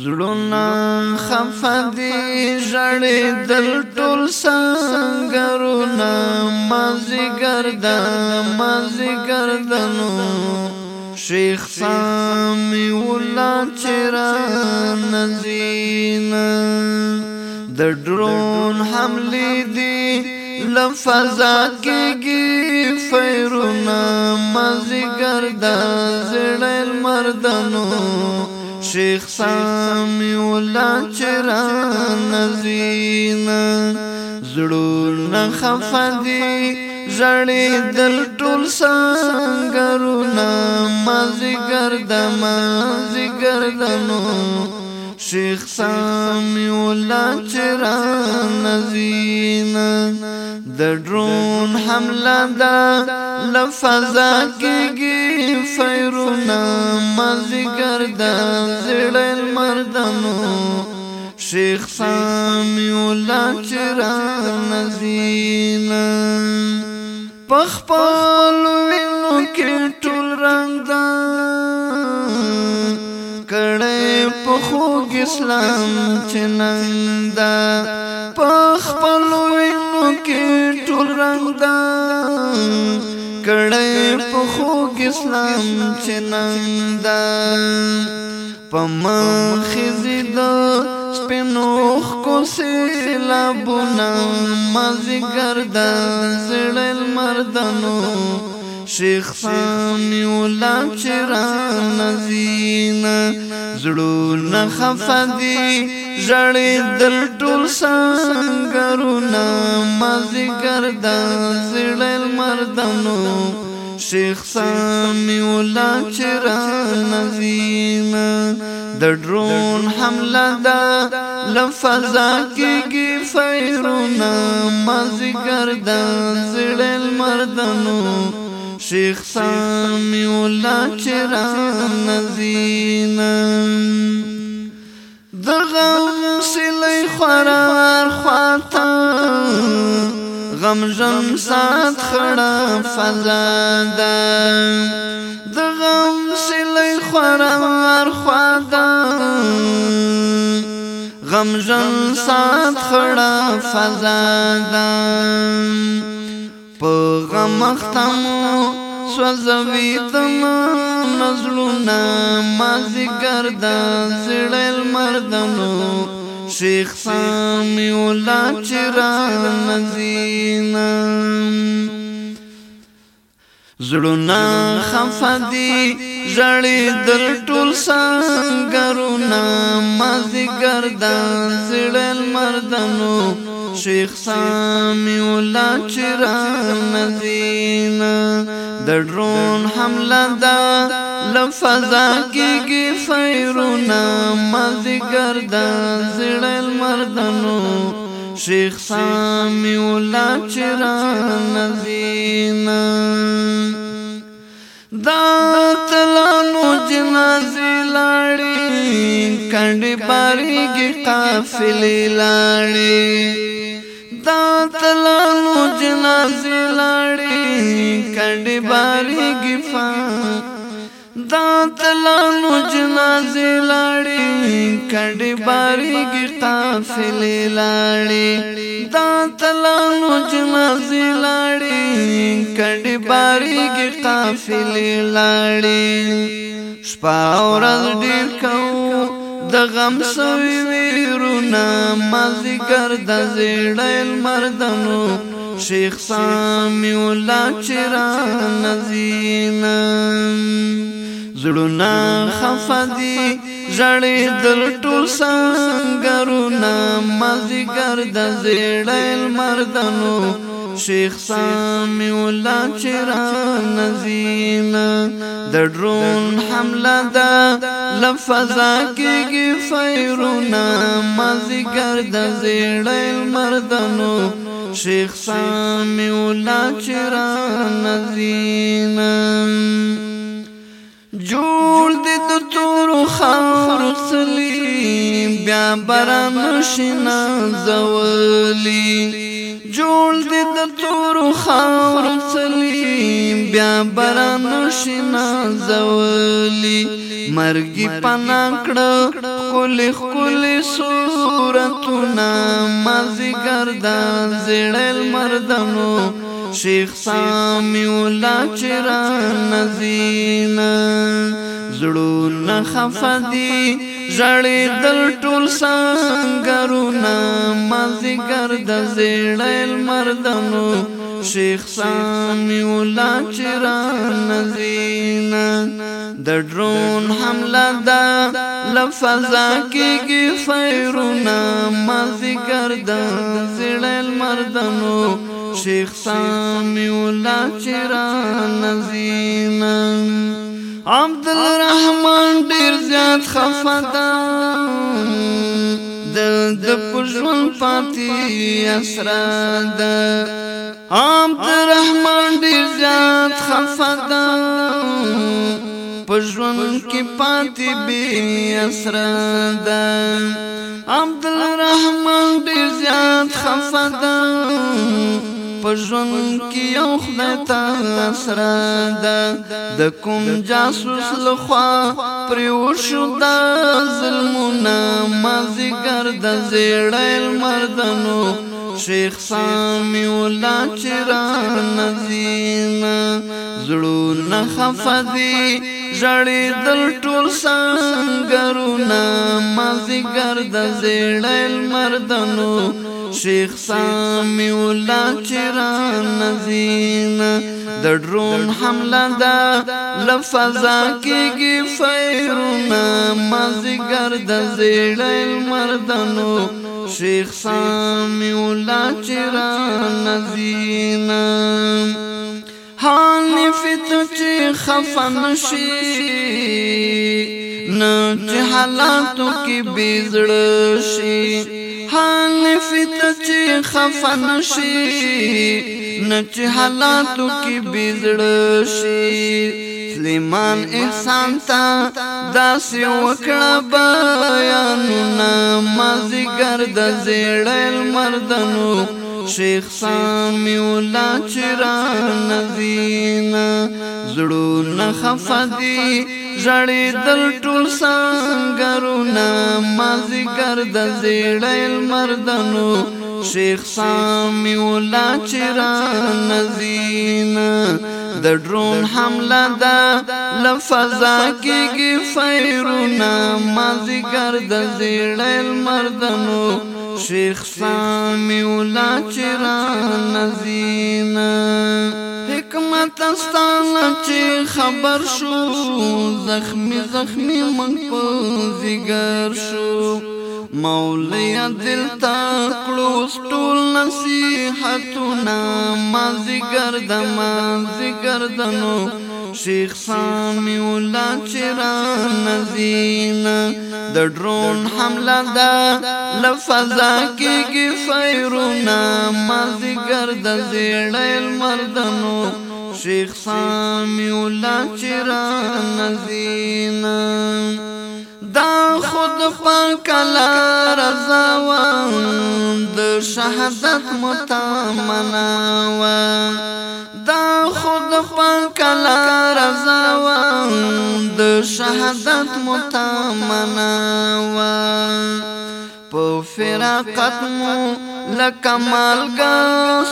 زړونه خفدي ژړې دل ټول سنگرونه مازی ګردا مازی ګردنو شیخ سامی ولا چر نزین د ډرون حملې دي لفظا کېږي فیرونه مازی ګردا زړې مردنو شیخ سامی اولا چرا نزینا زړو نه خفدی زړې دل ټول سنگرو نه مازی ګرد مازی ګردنو شیخ سامی الله چرا نزین د ډرون حمله دا لفظا کېږي فیرونا مازیګر د زړه مردانو شیخ سامی الله چرا نزین پخپل وینو کې ټول رنگ دان خوږ اسلام چنندا پخ پلوینو کې ټول رنگدا کړه په خوږ اسلام چنندا پمخ زیدا سپینوخ کو سیلابونه مزګر د زړل مردانو شیخ خان یولم چې را نزینا زړو نه خفدي ژړې دل ټول سنگرونه مازی ګردان زړل مردانو شیخ سامی ولا چرا نزینا د ډرون حمله دا لفظا کیږي فیرونا ما ذکر دا زړل مردانو شیخ سامی الله چرا نزینم دغم سلی خورار خواتا غم جن سات خڑا فزادا دغم سلی خورار خواتا غم جن سات خڑا فزادا پا غم اختمو سوزوي تم مزلونا ما ذکر د زړل مردنو شیخ سامی ولا چرا نزینم زړونا خفدي زړې در ټول سنگرونا ما ذکر د زړل مردنو شیخ سامی ولا چرا نزینم د ډرون حمله دا لفظا کېږي خیرونه مازیګر د زړل مردنو شیخ سامی ولا چرا نزینا دا تلانو جنازی لاړی کنډ باریږي قافلې لاړی تا تلانو جنازه لاړې کندې باري گفا دا تلانو جنازه لاړې کندې باري قافل لاړې دا تلانو جنازه لاړې کندې باري قافل لاړې شپاورز ډیر کو د غم سوي ویرونا ما ذکر د زړل مردنو شیخ سامی ولا چرا نزینا زړونا خفدي ژړې دل ټول څنګه رونا ما ذکر د زړل مردنو شیخ سامی الله چرا نظیم د ډرون حمله ده لفظا کېږي فیرونه مازیګر د زیړی مردنو شیخ سامی الله چرا نظیم جوړ دې د تور خاور سلی بیا بران شنا زولی جوړ دې د تور خاور سلیم بیا بران شنا زولي مرګي پنا کړ کول کول صورتنا مازی گردان زړل مردانو شیخ سامی ولا چر نزینا زړو نه خفدی ژړې دل ټول سنگرونه مازیګر د زیړل مردنو شیخ سامی ولا چرا نزینا د ډرون حمله دا لفظا کېږي فیرونه مازیګر د زیړل مردنو شیخ سامی ولا چرا نزینا عبد الرحمن ډیر زیات خفدا د د پښون پاتې اسرا د عبد الرحمن ډیر زیات خفدا پژوند کې پاتې به اسرا د عبد الرحمن ډیر زیات خفدا پژوند کې یو خدای ته سره ده د کوم جاسوس لخوا پر وشو د ظلمونه مازیګر د زیړل مردنو شیخ سامی ولا چرا نزین زړو نه خفدی ژړې دل ټول سنگرونه مازیګر د زړل مردنو شیخ سامی الله چرا نزین د ډرون حمله دا لفظا کېږي فیرونه مازیګر د زیړی مردنو شیخ سامی الله چرا نزین حانفت چې خفن شي نه چې حالاتو کې بیزړ شي حال فت چې خفن شي نه چې حالاتو کې بیزړ شي سلیمان احسان تا داس وکړه بیان نمازګر د زیړل مردنو شیخ سامی اولا چرا نزینا زړو نه خفدی ژړې دل ټول سنگرونه مازی کر د زیړل مردنو شیخ سامی ولا چرا نزین د ډرون حمله دا لفظا کېږي فیرونه مازی کر د زیړل مردنو شیخ سامی ولا چرا نزین حکمت استانه چې خبر شو زخمی زخمی من په زیګر شو مولیا دل تا کلوس ټول نصیحتونه ما زیګر د ما زیګر دنو شیخ سامی ولا چرا نزین د ډرون حمله ده لفظا کېږي فیرونا ما زیګر د زیړل مردنو شیخ سامی الله چرا نزین دا خود پاک لا رضا و د شهادت متمنا و دا خود پاک لا رضا و د شهادت متمنا و په فراقت مو لکه مالګا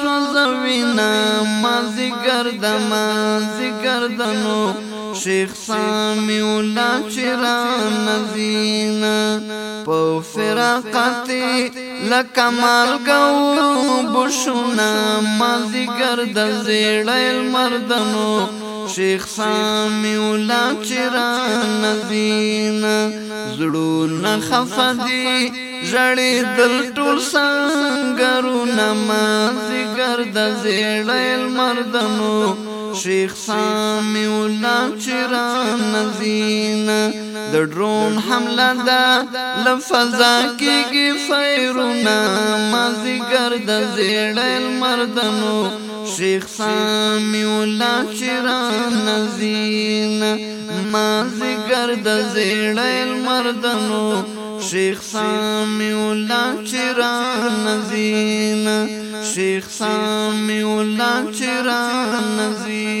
سوزوینا مازیګر د مازیګر دنو شیخ سامی ولا چرا نزینا په فراقت لکه مالګا بوشونا مازیګر د زیړل مردنو شیخ سامی ولا چرا نزینا زړو نه خفدی ژړې دل ټول سنگرونه ما ذکر د زیړل مردنو شیخ سامی ولا چران نزین د ډرون حمله دا لفظا کېږي فیرونه ما ذکر د زیړل مردنو شیخ سامی ولا چران نزین ما ذکر د زیړل مردنو شیخ سامی الله چرا نزینا شیخ سامی الله چرا نزینا